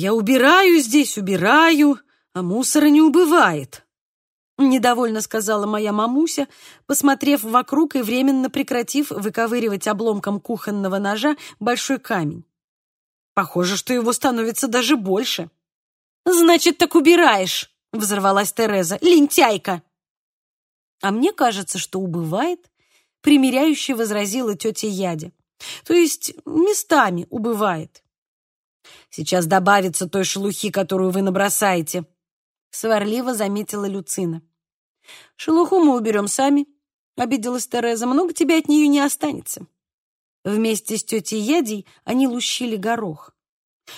Я убираю здесь, убираю, а мусора не убывает. Недовольно сказала моя мамуся, посмотрев вокруг и временно прекратив выковыривать обломком кухонного ножа большой камень. Похоже, что его становится даже больше. «Значит, так убираешь!» — взорвалась Тереза. «Лентяйка!» «А мне кажется, что убывает», — примиряюще возразила тетя Ядя. «То есть местами убывает». «Сейчас добавится той шелухи, которую вы набросаете», — сварливо заметила Люцина. «Шелуху мы уберем сами», — обиделась Тереза. «Много тебя от нее не останется». Вместе с тетей Ядей они лущили горох.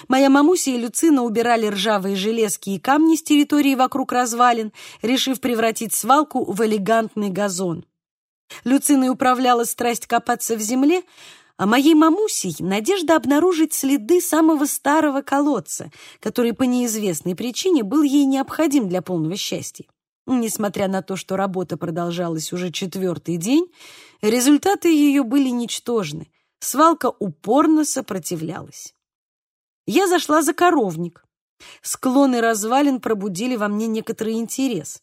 Моя мамуся и Люцина убирали ржавые железки и камни с территории вокруг развалин, решив превратить свалку в элегантный газон. Люцина управляла страсть копаться в земле, а моей мамусей надежда обнаружить следы самого старого колодца, который по неизвестной причине был ей необходим для полного счастья. Несмотря на то, что работа продолжалась уже четвертый день, результаты ее были ничтожны. Свалка упорно сопротивлялась. Я зашла за коровник. Склоны развалин пробудили во мне некоторый интерес.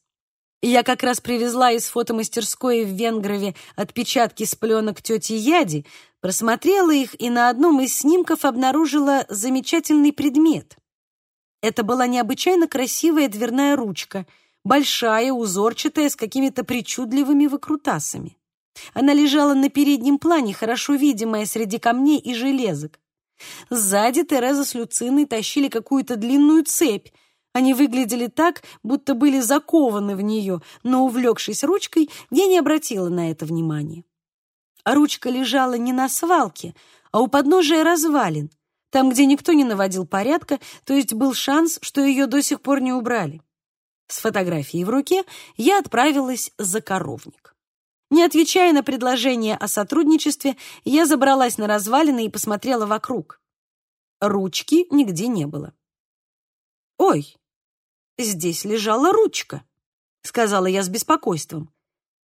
Я как раз привезла из фотомастерской в Венгрове отпечатки с пленок тети Яди, просмотрела их и на одном из снимков обнаружила замечательный предмет. Это была необычайно красивая дверная ручка — большая, узорчатая, с какими-то причудливыми выкрутасами. Она лежала на переднем плане, хорошо видимая среди камней и железок. Сзади Тереза с Люциной тащили какую-то длинную цепь. Они выглядели так, будто были закованы в нее, но, увлекшись ручкой, я не обратила на это внимания. А ручка лежала не на свалке, а у подножия развалин, там, где никто не наводил порядка, то есть был шанс, что ее до сих пор не убрали. С фотографией в руке я отправилась за коровник. Не отвечая на предложение о сотрудничестве, я забралась на развалины и посмотрела вокруг. Ручки нигде не было. «Ой, здесь лежала ручка», — сказала я с беспокойством.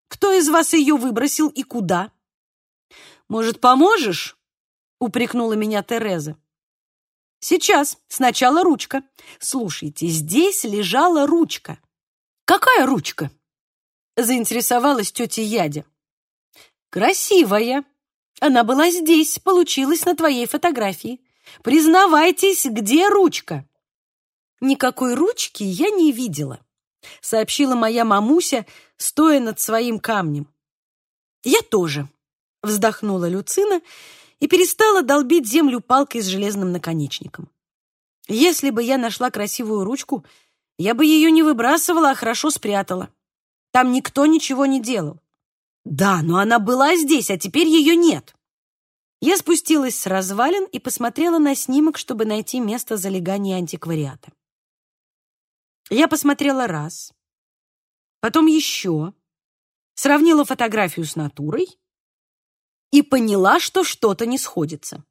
«Кто из вас ее выбросил и куда?» «Может, поможешь?» — упрекнула меня Тереза. Сейчас, сначала ручка. Слушайте, здесь лежала ручка. Какая ручка? Заинтересовалась тетя Ядя. Красивая. Она была здесь, получилась на твоей фотографии. Признавайтесь, где ручка? Никакой ручки я не видела, сообщила моя мамуся, стоя над своим камнем. Я тоже, вздохнула Люцина и перестала долбить землю палкой с железным наконечником. Если бы я нашла красивую ручку, я бы ее не выбрасывала, а хорошо спрятала. Там никто ничего не делал. Да, но она была здесь, а теперь ее нет. Я спустилась с развалин и посмотрела на снимок, чтобы найти место залегания антиквариата. Я посмотрела раз, потом еще, сравнила фотографию с натурой и поняла, что что-то не сходится.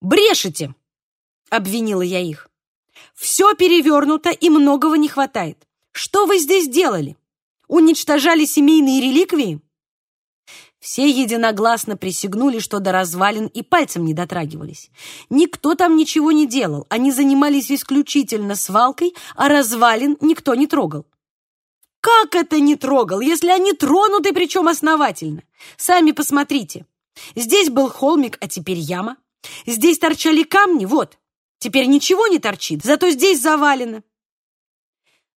«Брешете!» — обвинила я их. «Все перевернуто и многого не хватает. Что вы здесь делали? Уничтожали семейные реликвии?» Все единогласно присягнули, что до развалин и пальцем не дотрагивались. Никто там ничего не делал, они занимались исключительно свалкой, а развалин никто не трогал. Как это не трогал, если они тронуты, причем основательно? Сами посмотрите. Здесь был холмик, а теперь яма. Здесь торчали камни, вот. Теперь ничего не торчит, зато здесь завалено.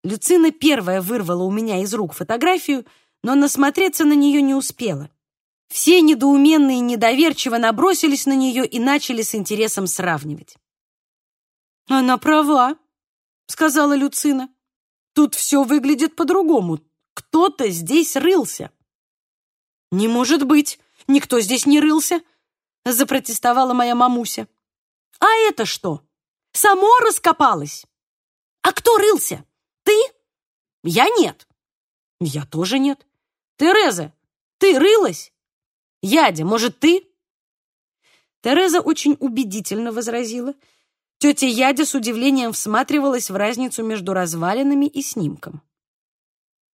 Люцина первая вырвала у меня из рук фотографию, но насмотреться на нее не успела. Все недоуменные и недоверчиво набросились на нее и начали с интересом сравнивать. «Она права», — сказала Люцина. Тут все выглядит по-другому. Кто-то здесь рылся. Не может быть, никто здесь не рылся, запротестовала моя мамуся. А это что? Само раскопалось. А кто рылся? Ты? Я нет. Я тоже нет. Тереза, ты рылась? Ядя, может, ты? Тереза очень убедительно возразила, Тетя Ядя с удивлением всматривалась в разницу между развалинами и снимком.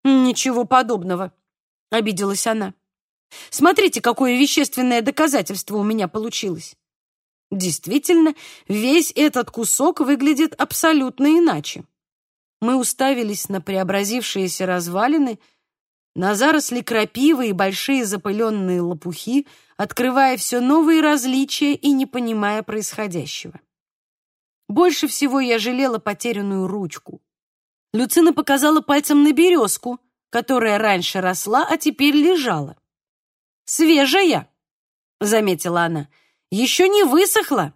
«Ничего подобного», — обиделась она. «Смотрите, какое вещественное доказательство у меня получилось. Действительно, весь этот кусок выглядит абсолютно иначе. Мы уставились на преобразившиеся развалины, на заросли крапивы и большие запыленные лопухи, открывая все новые различия и не понимая происходящего. Больше всего я жалела потерянную ручку. Люцина показала пальцем на березку, которая раньше росла, а теперь лежала. «Свежая», — заметила она, — «еще не высохла.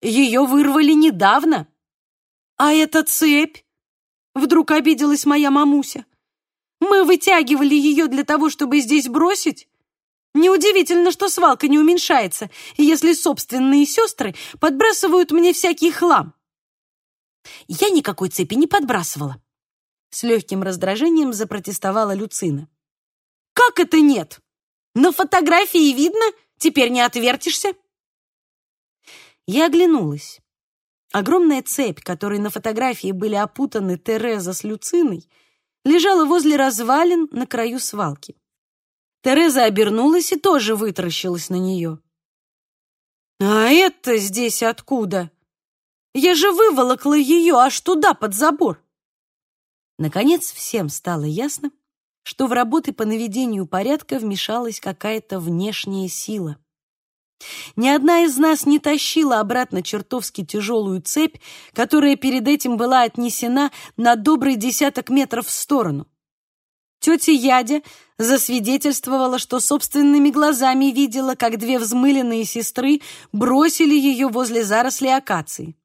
Ее вырвали недавно». «А эта цепь?» — вдруг обиделась моя мамуся. «Мы вытягивали ее для того, чтобы здесь бросить?» Неудивительно, что свалка не уменьшается, если собственные сестры подбрасывают мне всякий хлам. Я никакой цепи не подбрасывала. С легким раздражением запротестовала Люцина. Как это нет? На фотографии видно, теперь не отвертишься. Я оглянулась. Огромная цепь, которой на фотографии были опутаны Тереза с Люциной, лежала возле развалин на краю свалки. Тереза обернулась и тоже вытаращилась на нее. «А это здесь откуда? Я же выволокла ее аж туда, под забор!» Наконец всем стало ясно, что в работы по наведению порядка вмешалась какая-то внешняя сила. Ни одна из нас не тащила обратно чертовски тяжелую цепь, которая перед этим была отнесена на добрый десяток метров в сторону. Тетя Ядя засвидетельствовала, что собственными глазами видела, как две взмыленные сестры бросили ее возле зарослей акации.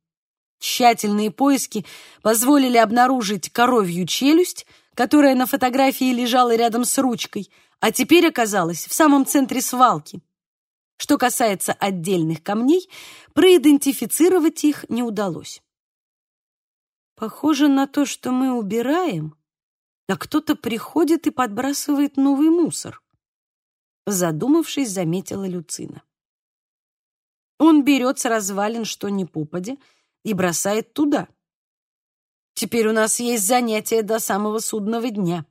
Тщательные поиски позволили обнаружить коровью челюсть, которая на фотографии лежала рядом с ручкой, а теперь оказалась в самом центре свалки. Что касается отдельных камней, проидентифицировать их не удалось. Похоже на то, что мы убираем, а кто-то приходит и подбрасывает новый мусор. Задумавшись, заметила Люцина. Он берет с развалин что ни попадя и бросает туда. Теперь у нас есть занятие до самого судного дня.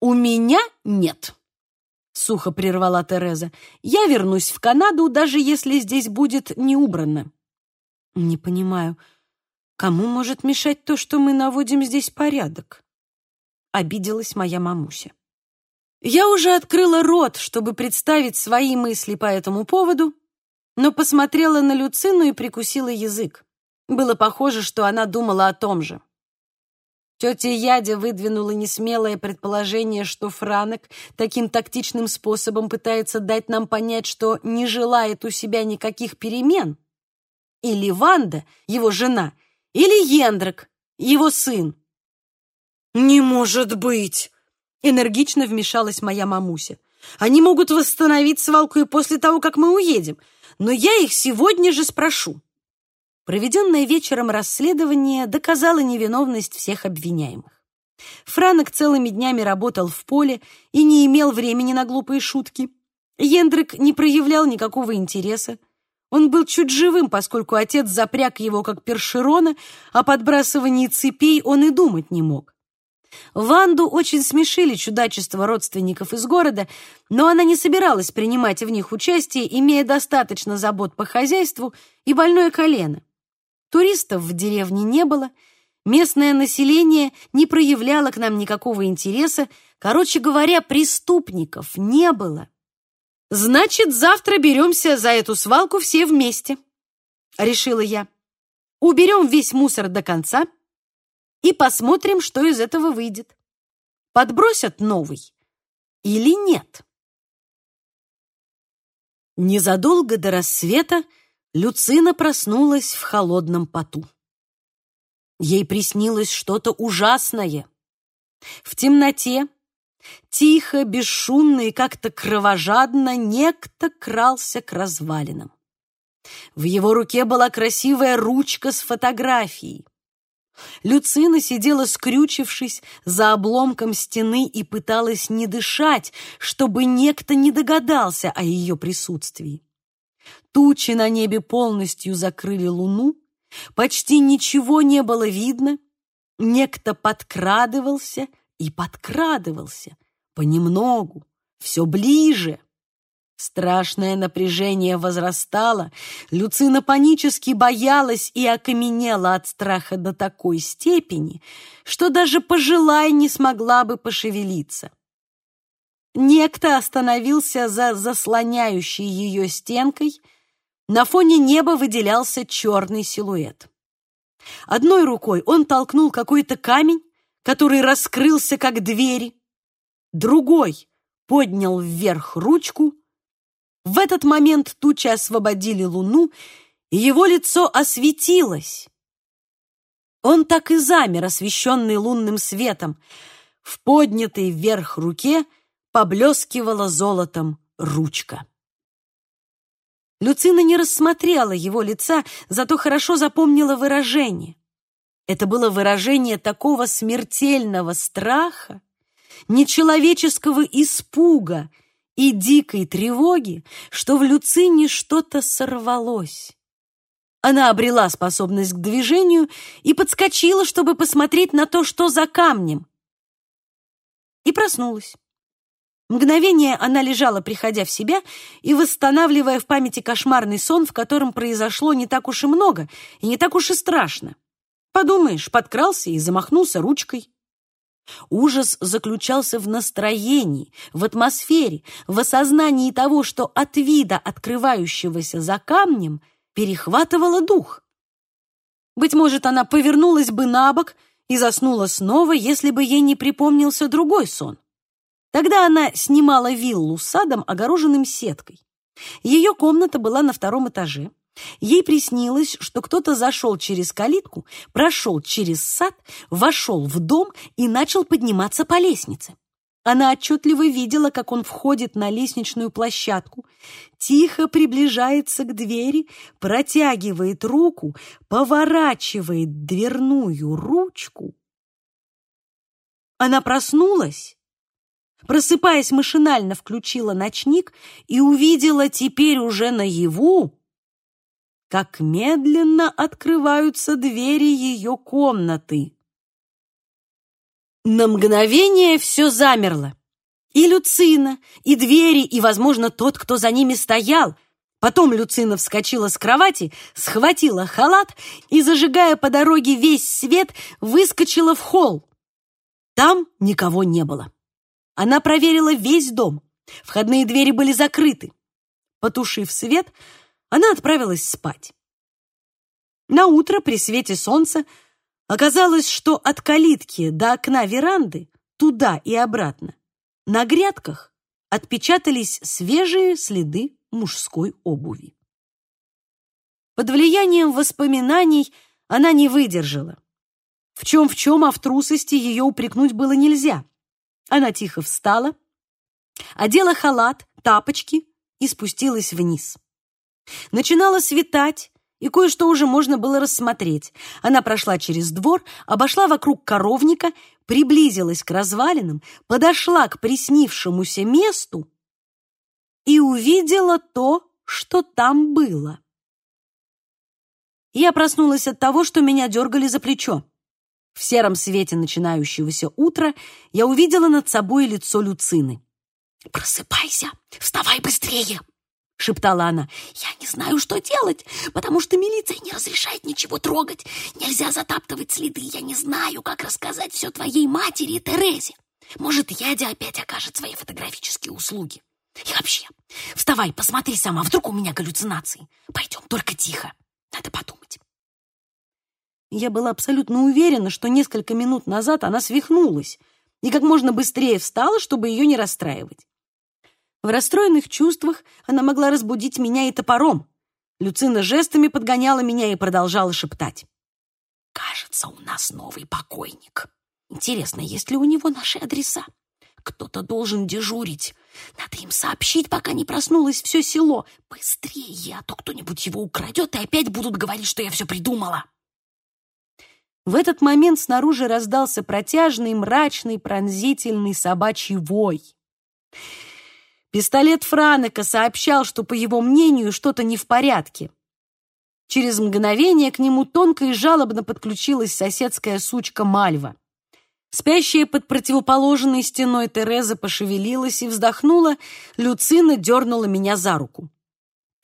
У меня нет, сухо прервала Тереза. Я вернусь в Канаду, даже если здесь будет не убрано. Не понимаю, кому может мешать то, что мы наводим здесь порядок? Обиделась моя мамуся. Я уже открыла рот, чтобы представить свои мысли по этому поводу, но посмотрела на Люцину и прикусила язык. Было похоже, что она думала о том же. Тетя Ядя выдвинула несмелое предположение, что Франек таким тактичным способом пытается дать нам понять, что не желает у себя никаких перемен. Или Ванда, его жена, или Ендрик, его сын. «Не может быть!» — энергично вмешалась моя мамуся. «Они могут восстановить свалку и после того, как мы уедем, но я их сегодня же спрошу». Проведенное вечером расследование доказало невиновность всех обвиняемых. Франок целыми днями работал в поле и не имел времени на глупые шутки. Ендрик не проявлял никакого интереса. Он был чуть живым, поскольку отец запряг его как першерона, о подбрасывании цепей он и думать не мог. Ванду очень смешили чудачества родственников из города, но она не собиралась принимать в них участие, имея достаточно забот по хозяйству и больное колено. Туристов в деревне не было, местное население не проявляло к нам никакого интереса, короче говоря, преступников не было. «Значит, завтра беремся за эту свалку все вместе», — решила я. «Уберем весь мусор до конца» и посмотрим, что из этого выйдет. Подбросят новый или нет? Незадолго до рассвета Люцина проснулась в холодном поту. Ей приснилось что-то ужасное. В темноте, тихо, бесшумно и как-то кровожадно некто крался к развалинам. В его руке была красивая ручка с фотографией. Люцина сидела скрючившись за обломком стены и пыталась не дышать, чтобы некто не догадался о ее присутствии. Тучи на небе полностью закрыли луну, почти ничего не было видно, некто подкрадывался и подкрадывался, понемногу, все ближе. Страшное напряжение возрастало, Люцина панически боялась и окаменела от страха до такой степени, что даже пожелая не смогла бы пошевелиться. Некто остановился за заслоняющей ее стенкой, на фоне неба выделялся черный силуэт. Одной рукой он толкнул какой-то камень, который раскрылся как двери, другой поднял вверх ручку, в этот момент тучи освободили луну, и его лицо осветилось. Он так и замер, освещенный лунным светом. В поднятой вверх руке поблескивала золотом ручка. Люцина не рассмотрела его лица, зато хорошо запомнила выражение. Это было выражение такого смертельного страха, нечеловеческого испуга и дикой тревоги, что в Люцине что-то сорвалось. Она обрела способность к движению и подскочила, чтобы посмотреть на то, что за камнем. И проснулась. Мгновение она лежала, приходя в себя и восстанавливая в памяти кошмарный сон, в котором произошло не так уж и много и не так уж и страшно. Подумаешь, подкрался и замахнулся ручкой. Ужас заключался в настроении, в атмосфере, в осознании того, что от вида, открывающегося за камнем, перехватывало дух. Быть может, она повернулась бы на бок и заснула снова, если бы ей не припомнился другой сон. Тогда она снимала виллу с садом, огороженным сеткой. Ее комната была на втором этаже. Ей приснилось, что кто-то зашел через калитку, прошел через сад, вошел в дом и начал подниматься по лестнице. Она отчетливо видела, как он входит на лестничную площадку, тихо приближается к двери, протягивает руку, поворачивает дверную ручку. Она проснулась, просыпаясь машинально, включила ночник и увидела теперь уже наяву как медленно открываются двери ее комнаты. На мгновение все замерло. И Люцина, и двери, и, возможно, тот, кто за ними стоял. Потом Люцина вскочила с кровати, схватила халат и, зажигая по дороге весь свет, выскочила в холл. Там никого не было. Она проверила весь дом. Входные двери были закрыты. Потушив свет, она отправилась спать. На утро при свете солнца оказалось, что от калитки до окна веранды, туда и обратно, на грядках отпечатались свежие следы мужской обуви. Под влиянием воспоминаний она не выдержала. В чем в чем, а в трусости ее упрекнуть было нельзя. Она тихо встала, одела халат, тапочки и спустилась вниз. Начинало светать, и кое-что уже можно было рассмотреть. Она прошла через двор, обошла вокруг коровника, приблизилась к развалинам, подошла к приснившемуся месту и увидела то, что там было. Я проснулась от того, что меня дергали за плечо. В сером свете начинающегося утра я увидела над собой лицо Люцины. «Просыпайся! Вставай быстрее!» — шептала она. «Я не знаю, что делать, потому что милиция не разрешает ничего трогать. Нельзя затаптывать следы. Я не знаю, как рассказать все твоей матери и Терезе. Может, Ядя опять окажет свои фотографические услуги. И вообще, вставай, посмотри сама, вдруг у меня галлюцинации. Пойдем, только тихо. Надо подумать». Я была абсолютно уверена, что несколько минут назад она свихнулась и как можно быстрее встала, чтобы ее не расстраивать. В расстроенных чувствах она могла разбудить меня и топором. Люцина жестами подгоняла меня и продолжала шептать. «Кажется, у нас новый покойник. Интересно, есть ли у него наши адреса? Кто-то должен дежурить. Надо им сообщить, пока не проснулось все село. Быстрее, а то кто-нибудь его украдет, и опять будут говорить, что я все придумала». В этот момент снаружи раздался протяжный, мрачный, пронзительный собачий вой. Пистолет Франека сообщал, что, по его мнению, что-то не в порядке. Через мгновение к нему тонко и жалобно подключилась соседская сучка Мальва. Спящая под противоположной стеной Тереза пошевелилась и вздохнула. Люцина дернула меня за руку.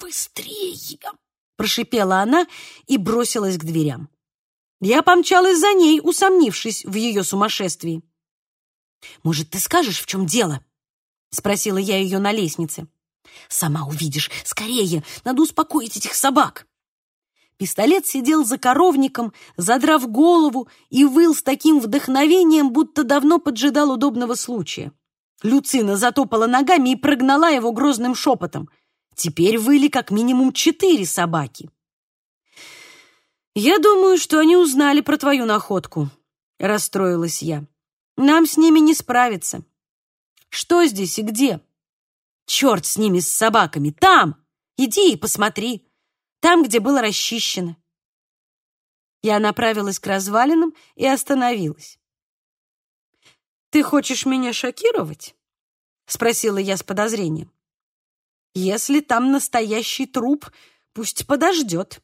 «Быстрее!» — прошипела она и бросилась к дверям. Я помчалась за ней, усомнившись в ее сумасшествии. «Может, ты скажешь, в чем дело?» — спросила я ее на лестнице. «Сама увидишь. Скорее! Надо успокоить этих собак!» Пистолет сидел за коровником, задрав голову, и выл с таким вдохновением, будто давно поджидал удобного случая. Люцина затопала ногами и прогнала его грозным шепотом. Теперь выли как минимум четыре собаки. «Я думаю, что они узнали про твою находку», — расстроилась я. «Нам с ними не справиться. Что здесь и где?» «Черт с ними, с собаками! Там! Иди и посмотри!» там, где было расчищено. Я направилась к развалинам и остановилась. «Ты хочешь меня шокировать?» — спросила я с подозрением. «Если там настоящий труп, пусть подождет.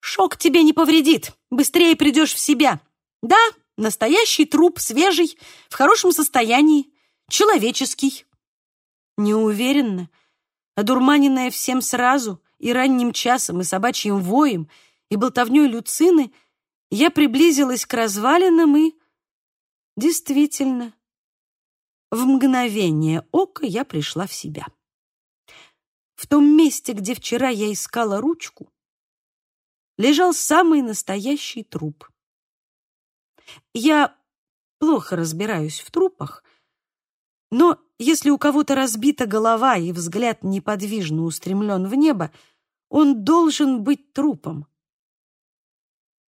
Шок тебе не повредит, быстрее придешь в себя. Да, настоящий труп, свежий, в хорошем состоянии, человеческий». Неуверенно, одурманенная всем сразу, и ранним часом, и собачьим воем, и болтовнёй Люцины, я приблизилась к развалинам и... Действительно, в мгновение ока я пришла в себя. В том месте, где вчера я искала ручку, лежал самый настоящий труп. Я плохо разбираюсь в трупах, но если у кого-то разбита голова и взгляд неподвижно устремлен в небо, он должен быть трупом.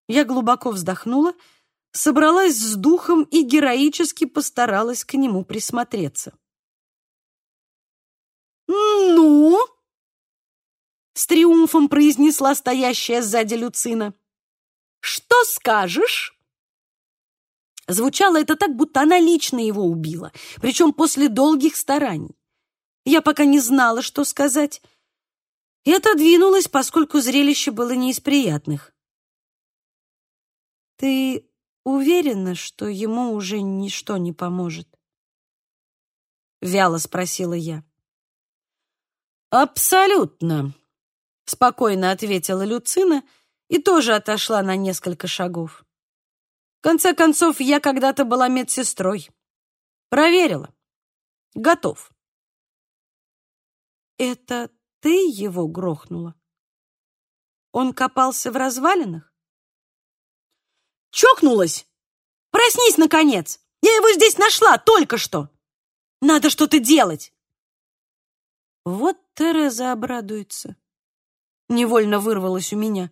Я глубоко вздохнула, собралась с духом и героически постаралась к нему присмотреться. «Ну?» — с триумфом произнесла стоящая сзади Люцина. «Что скажешь?» Звучало это так, будто она лично его убила, причем после долгих стараний. Я пока не знала, что сказать, и отодвинулась, поскольку зрелище было не из приятных. «Ты уверена, что ему уже ничто не поможет?» Вяло спросила я. «Абсолютно», — спокойно ответила Люцина и тоже отошла на несколько шагов. «В конце концов, я когда-то была медсестрой. Проверила. Готов». «Это ты его грохнула. Он копался в развалинах? Чокнулась! Проснись, наконец! Я его здесь нашла только что! Надо что-то делать! Вот Тереза обрадуется. Невольно вырвалось у меня.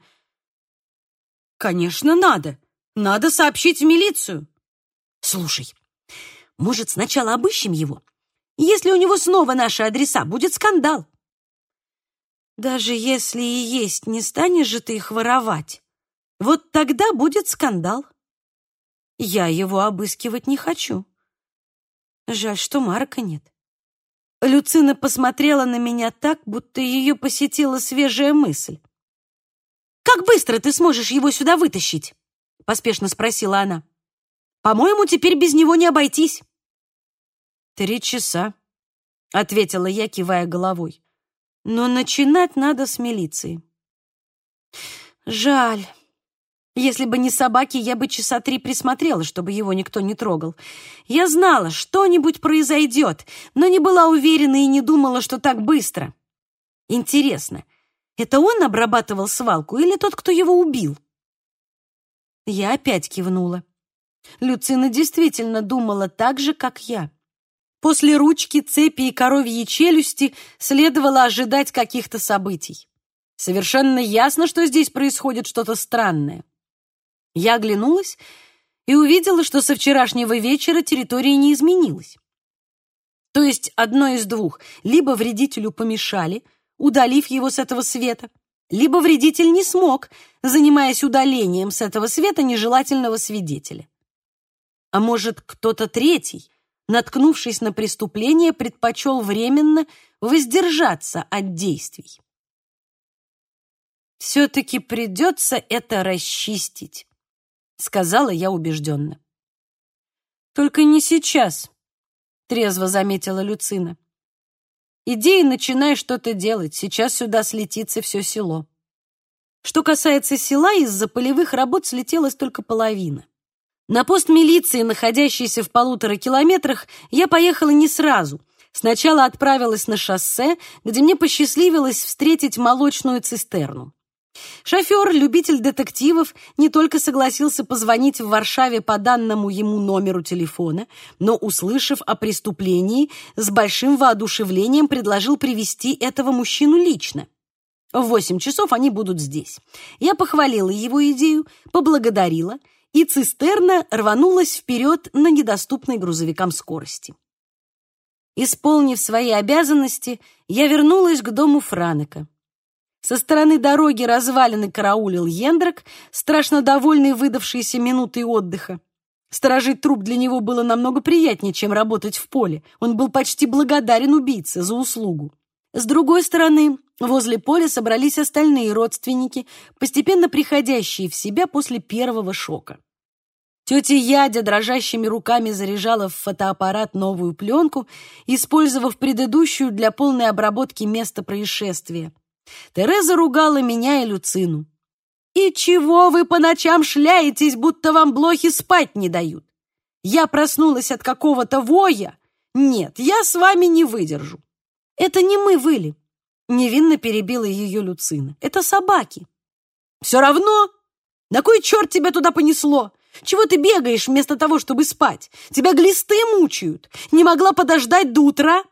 Конечно, надо. Надо сообщить в милицию. Слушай, может, сначала обыщем его? Если у него снова наши адреса, будет скандал. Даже если и есть, не станешь же ты их воровать. Вот тогда будет скандал. Я его обыскивать не хочу. Жаль, что Марка нет. Люцина посмотрела на меня так, будто ее посетила свежая мысль. «Как быстро ты сможешь его сюда вытащить?» — поспешно спросила она. «По-моему, теперь без него не обойтись». «Три часа», — ответила я, кивая головой. Но начинать надо с милиции. Жаль. Если бы не собаки, я бы часа три присмотрела, чтобы его никто не трогал. Я знала, что-нибудь произойдет, но не была уверена и не думала, что так быстро. Интересно, это он обрабатывал свалку или тот, кто его убил? Я опять кивнула. Люцина действительно думала так же, как я. После ручки, цепи и коровьей челюсти следовало ожидать каких-то событий. Совершенно ясно, что здесь происходит что-то странное. Я оглянулась и увидела, что со вчерашнего вечера территория не изменилась. То есть одно из двух. Либо вредителю помешали, удалив его с этого света, либо вредитель не смог, занимаясь удалением с этого света нежелательного свидетеля. А может, кто-то третий наткнувшись на преступление, предпочел временно воздержаться от действий. «Все-таки придется это расчистить», — сказала я убежденно. Только не сейчас, трезво заметила Люцина. Иди и начинай что-то делать. Сейчас сюда слетится все село. Что касается села, из-за полевых работ слетелась только половина. На пост милиции, находящийся в полутора километрах, я поехала не сразу. Сначала отправилась на шоссе, где мне посчастливилось встретить молочную цистерну. Шофер, любитель детективов, не только согласился позвонить в Варшаве по данному ему номеру телефона, но, услышав о преступлении, с большим воодушевлением предложил привести этого мужчину лично. В восемь часов они будут здесь. Я похвалила его идею, поблагодарила, и цистерна рванулась вперед на недоступной грузовикам скорости. Исполнив свои обязанности, я вернулась к дому Франека. Со стороны дороги развалины караулил Ендрак, страшно довольный выдавшейся минутой отдыха. Сторожить труп для него было намного приятнее, чем работать в поле. Он был почти благодарен убийце за услугу. С другой стороны, возле поля собрались остальные родственники, постепенно приходящие в себя после первого шока. Тетя Ядя дрожащими руками заряжала в фотоаппарат новую пленку, использовав предыдущую для полной обработки места происшествия. Тереза ругала меня и Люцину. «И чего вы по ночам шляетесь, будто вам блохи спать не дают? Я проснулась от какого-то воя? Нет, я с вами не выдержу». «Это не мы выли», — невинно перебила ее Люцина. «Это собаки». «Все равно? На кой черт тебя туда понесло? Чего ты бегаешь вместо того, чтобы спать? Тебя глисты мучают. Не могла подождать до утра?»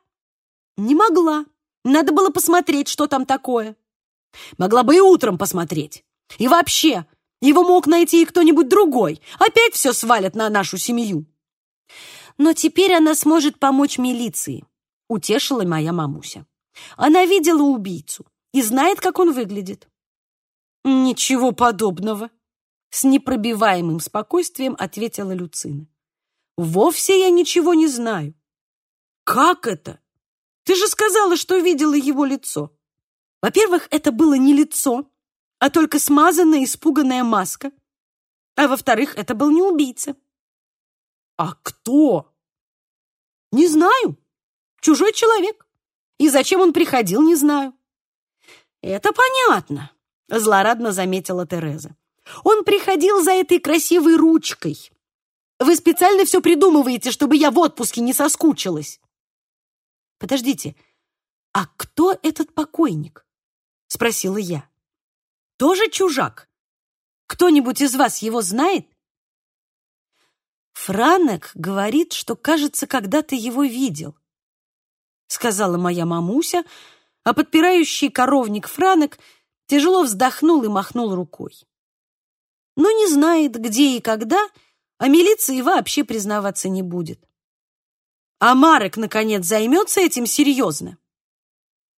«Не могла», надо было посмотреть, что там такое. Могла бы и утром посмотреть. И вообще, его мог найти и кто-нибудь другой. Опять все свалят на нашу семью. Но теперь она сможет помочь милиции, утешила моя мамуся. Она видела убийцу и знает, как он выглядит. Ничего подобного, с непробиваемым спокойствием ответила Люцина. Вовсе я ничего не знаю. Как это? Ты же сказала, что видела его лицо. Во-первых, это было не лицо, а только смазанная, испуганная маска. А во-вторых, это был не убийца. А кто? Не знаю. Чужой человек. И зачем он приходил, не знаю. Это понятно, злорадно заметила Тереза. Он приходил за этой красивой ручкой. Вы специально все придумываете, чтобы я в отпуске не соскучилась. Подождите, а кто этот покойник? Спросила я. Тоже чужак? Кто-нибудь из вас его знает? Франек говорит, что, кажется, когда-то его видел, сказала моя мамуся, а подпирающий коровник Франек тяжело вздохнул и махнул рукой. Но не знает, где и когда, а милиции вообще признаваться не будет. А Марек, наконец, займется этим серьезно.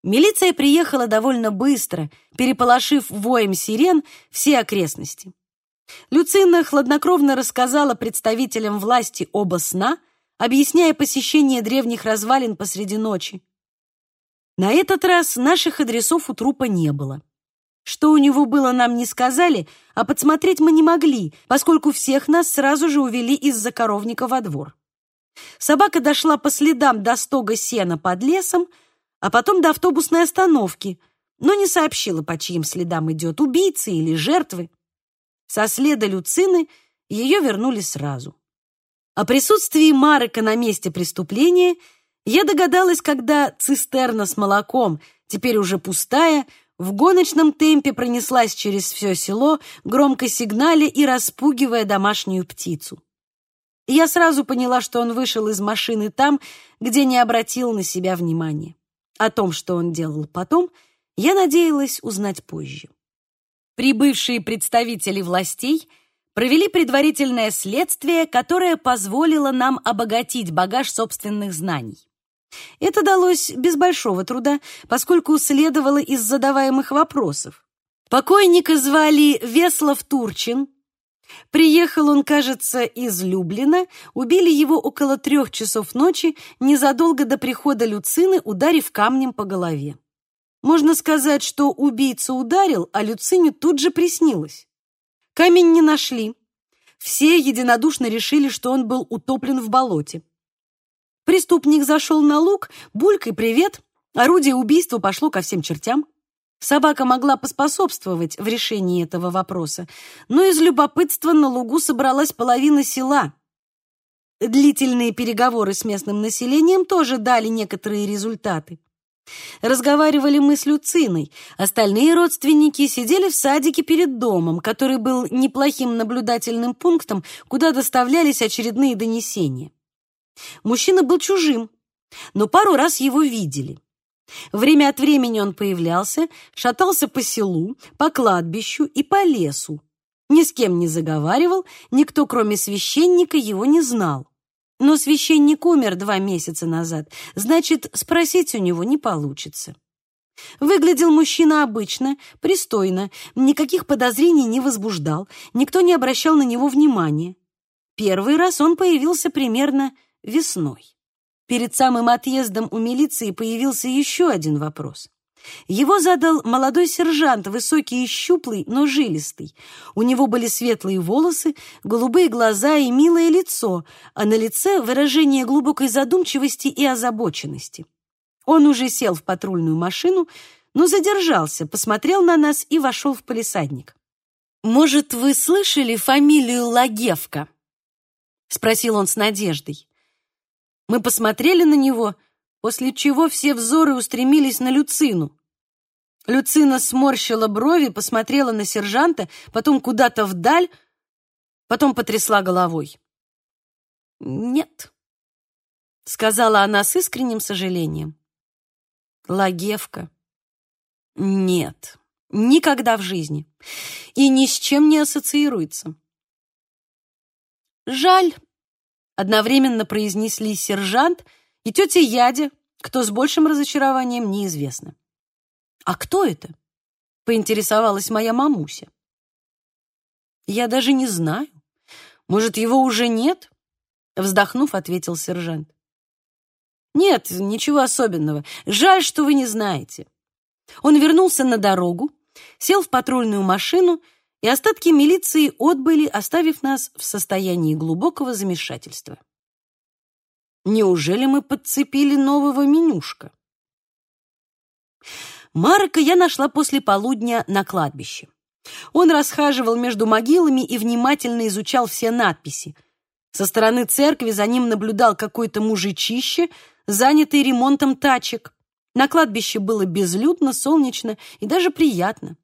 Милиция приехала довольно быстро, переполошив воем сирен все окрестности. Люцина хладнокровно рассказала представителям власти оба сна, объясняя посещение древних развалин посреди ночи. На этот раз наших адресов у трупа не было. Что у него было, нам не сказали, а подсмотреть мы не могли, поскольку всех нас сразу же увели из-за коровника во двор. Собака дошла по следам до стога сена под лесом, а потом до автобусной остановки, но не сообщила, по чьим следам идет, убийцы или жертвы. Со следа Люцины ее вернули сразу. О присутствии Марека на месте преступления я догадалась, когда цистерна с молоком, теперь уже пустая, в гоночном темпе пронеслась через все село, громко сигналя и распугивая домашнюю птицу. Я сразу поняла, что он вышел из машины там, где не обратил на себя внимания. О том, что он делал потом, я надеялась узнать позже. Прибывшие представители властей провели предварительное следствие, которое позволило нам обогатить багаж собственных знаний. Это далось без большого труда, поскольку следовало из задаваемых вопросов. Покойника звали Веслов Турчин, Приехал он, кажется, из Люблина, убили его около трех часов ночи, незадолго до прихода Люцины, ударив камнем по голове. Можно сказать, что убийца ударил, а Люцине тут же приснилось. Камень не нашли. все единодушно решили, что он был утоплен в болоте. Преступник зашел на луг, булькой привет, орудие убийства пошло ко всем чертям. Собака могла поспособствовать в решении этого вопроса, но из любопытства на лугу собралась половина села. Длительные переговоры с местным населением тоже дали некоторые результаты. Разговаривали мы с Люциной. Остальные родственники сидели в садике перед домом, который был неплохим наблюдательным пунктом, куда доставлялись очередные донесения. Мужчина был чужим, но пару раз его видели. Время от времени он появлялся, шатался по селу, по кладбищу и по лесу. Ни с кем не заговаривал, никто, кроме священника, его не знал. Но священник умер два месяца назад, значит, спросить у него не получится. Выглядел мужчина обычно, пристойно, никаких подозрений не возбуждал, никто не обращал на него внимания. Первый раз он появился примерно весной. Перед самым отъездом у милиции появился еще один вопрос. Его задал молодой сержант, высокий и щуплый, но жилистый. У него были светлые волосы, голубые глаза и милое лицо, а на лице выражение глубокой задумчивости и озабоченности. Он уже сел в патрульную машину, но задержался, посмотрел на нас и вошел в полисадник. «Может, вы слышали фамилию Лагевка?» — спросил он с надеждой. Мы посмотрели на него, после чего все взоры устремились на Люцину. Люцина сморщила брови, посмотрела на сержанта, потом куда-то вдаль, потом потрясла головой. «Нет», — сказала она с искренним сожалением. «Лагевка. Нет, никогда в жизни. И ни с чем не ассоциируется». «Жаль», Одновременно произнесли сержант и тетя Ядя, кто с большим разочарованием, неизвестно. «А кто это?» — поинтересовалась моя мамуся. «Я даже не знаю. Может, его уже нет?» Вздохнув, ответил сержант. «Нет, ничего особенного. Жаль, что вы не знаете». Он вернулся на дорогу, сел в патрульную машину и остатки милиции отбыли, оставив нас в состоянии глубокого замешательства. Неужели мы подцепили нового менюшка? Марка я нашла после полудня на кладбище. Он расхаживал между могилами и внимательно изучал все надписи. Со стороны церкви за ним наблюдал какой-то мужичище, занятый ремонтом тачек. На кладбище было безлюдно, солнечно и даже приятно.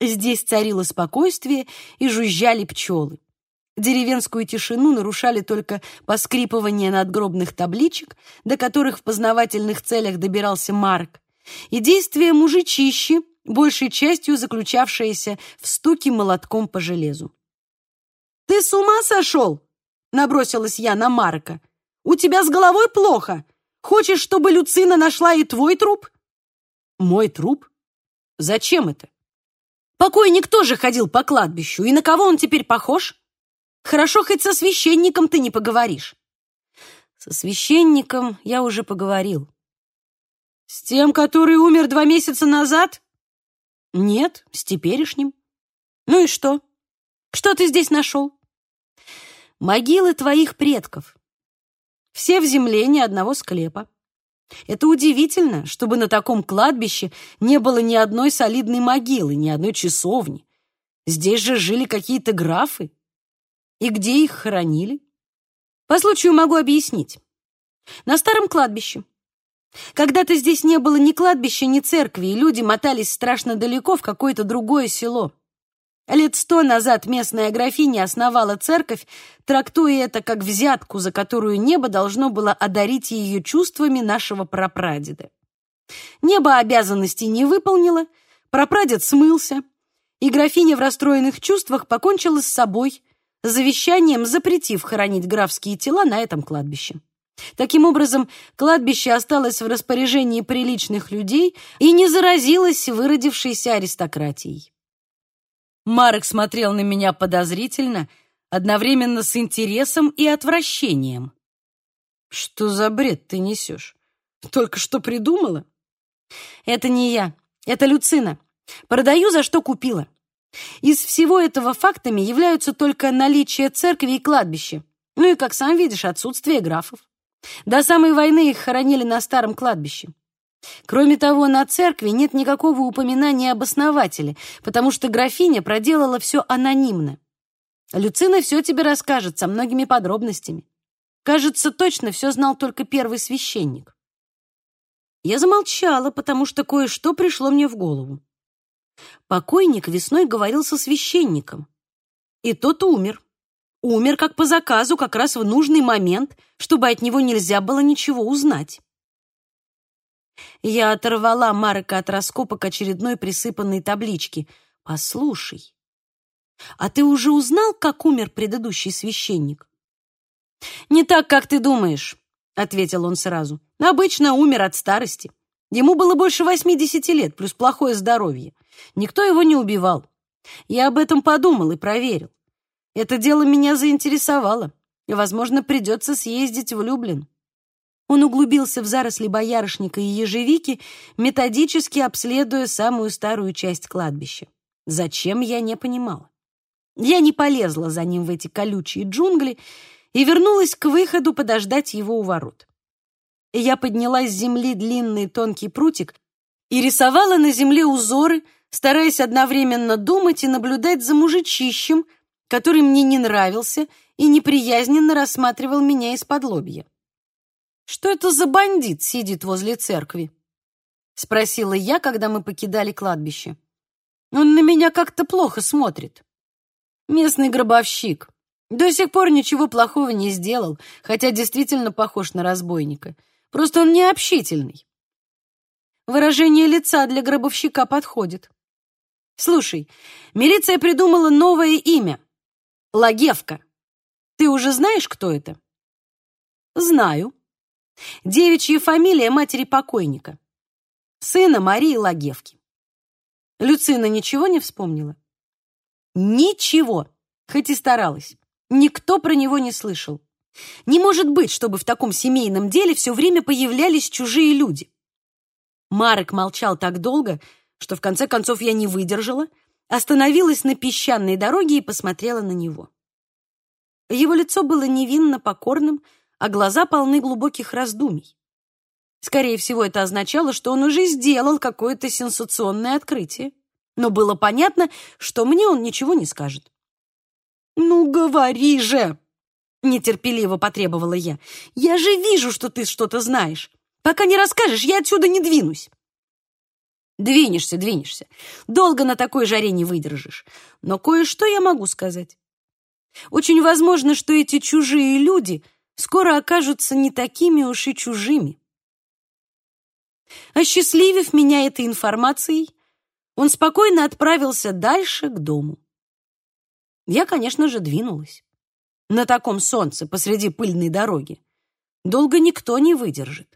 Здесь царило спокойствие и жужжали пчелы. Деревенскую тишину нарушали только поскрипывание надгробных табличек, до которых в познавательных целях добирался Марк, и действие мужичищи, большей частью заключавшееся в стуке молотком по железу. «Ты с ума сошел?» — набросилась я на Марка. «У тебя с головой плохо. Хочешь, чтобы Люцина нашла и твой труп?» «Мой труп? Зачем это?» Покойник тоже ходил по кладбищу, и на кого он теперь похож? Хорошо, хоть со священником ты не поговоришь. Со священником я уже поговорил. С тем, который умер два месяца назад? Нет, с теперешним. Ну и что? Что ты здесь нашел? Могилы твоих предков. Все в земле, ни одного склепа. Это удивительно, чтобы на таком кладбище не было ни одной солидной могилы, ни одной часовни. Здесь же жили какие-то графы. И где их хоронили? По случаю могу объяснить. На старом кладбище. Когда-то здесь не было ни кладбища, ни церкви, и люди мотались страшно далеко в какое-то другое село. Лет сто назад местная графиня основала церковь, трактуя это как взятку, за которую небо должно было одарить ее чувствами нашего прапрадеда. Небо обязанностей не выполнило, прапрадед смылся, и графиня в расстроенных чувствах покончила с собой, завещанием запретив хоронить графские тела на этом кладбище. Таким образом, кладбище осталось в распоряжении приличных людей и не заразилось выродившейся аристократией. Марек смотрел на меня подозрительно, одновременно с интересом и отвращением. «Что за бред ты несешь? Только что придумала?» «Это не я, это Люцина. Продаю, за что купила. Из всего этого фактами являются только наличие церкви и кладбища. Ну и, как сам видишь, отсутствие графов. До самой войны их хоронили на старом кладбище. Кроме того, на церкви нет никакого упоминания об основателе, потому что графиня проделала все анонимно. Люцина все тебе расскажет со многими подробностями. Кажется, точно все знал только первый священник. Я замолчала, потому что кое-что пришло мне в голову. Покойник весной говорил со священником, и тот умер. Умер как по заказу, как раз в нужный момент, чтобы от него нельзя было ничего узнать. Я оторвала Марека от раскопок очередной присыпанной таблички. «Послушай, а ты уже узнал, как умер предыдущий священник?» «Не так, как ты думаешь», — ответил он сразу. «Обычно умер от старости. Ему было больше восьмидесяти лет, плюс плохое здоровье. Никто его не убивал. Я об этом подумал и проверил. Это дело меня заинтересовало, и, возможно, придется съездить в Люблин». Он углубился в заросли боярышника и ежевики, методически обследуя самую старую часть кладбища. Зачем, я не понимала. Я не полезла за ним в эти колючие джунгли и вернулась к выходу подождать его у ворот. Я подняла с земли длинный тонкий прутик и рисовала на земле узоры, стараясь одновременно думать и наблюдать за мужичищем, который мне не нравился и неприязненно рассматривал меня из-под лобья. Что это за бандит сидит возле церкви? Спросила я, когда мы покидали кладбище. Он на меня как-то плохо смотрит. Местный гробовщик. До сих пор ничего плохого не сделал, хотя действительно похож на разбойника. Просто он необщительный. Выражение лица для гробовщика подходит. Слушай, милиция придумала новое имя. Лагевка. Ты уже знаешь, кто это? Знаю. Девичья фамилия матери покойника. Сына Марии Лагевки. Люцина ничего не вспомнила? Ничего, хоть и старалась. Никто про него не слышал. Не может быть, чтобы в таком семейном деле все время появлялись чужие люди. Марек молчал так долго, что в конце концов я не выдержала, остановилась на песчаной дороге и посмотрела на него. Его лицо было невинно покорным, а глаза полны глубоких раздумий. Скорее всего, это означало, что он уже сделал какое-то сенсационное открытие. Но было понятно, что мне он ничего не скажет. «Ну, говори же!» — нетерпеливо потребовала я. «Я же вижу, что ты что-то знаешь. Пока не расскажешь, я отсюда не двинусь». «Двинешься, двинешься. Долго на такой жаре не выдержишь. Но кое-что я могу сказать. Очень возможно, что эти чужие люди скоро окажутся не такими уж и чужими. Осчастливив меня этой информацией, он спокойно отправился дальше к дому. Я, конечно же, двинулась. На таком солнце посреди пыльной дороги долго никто не выдержит.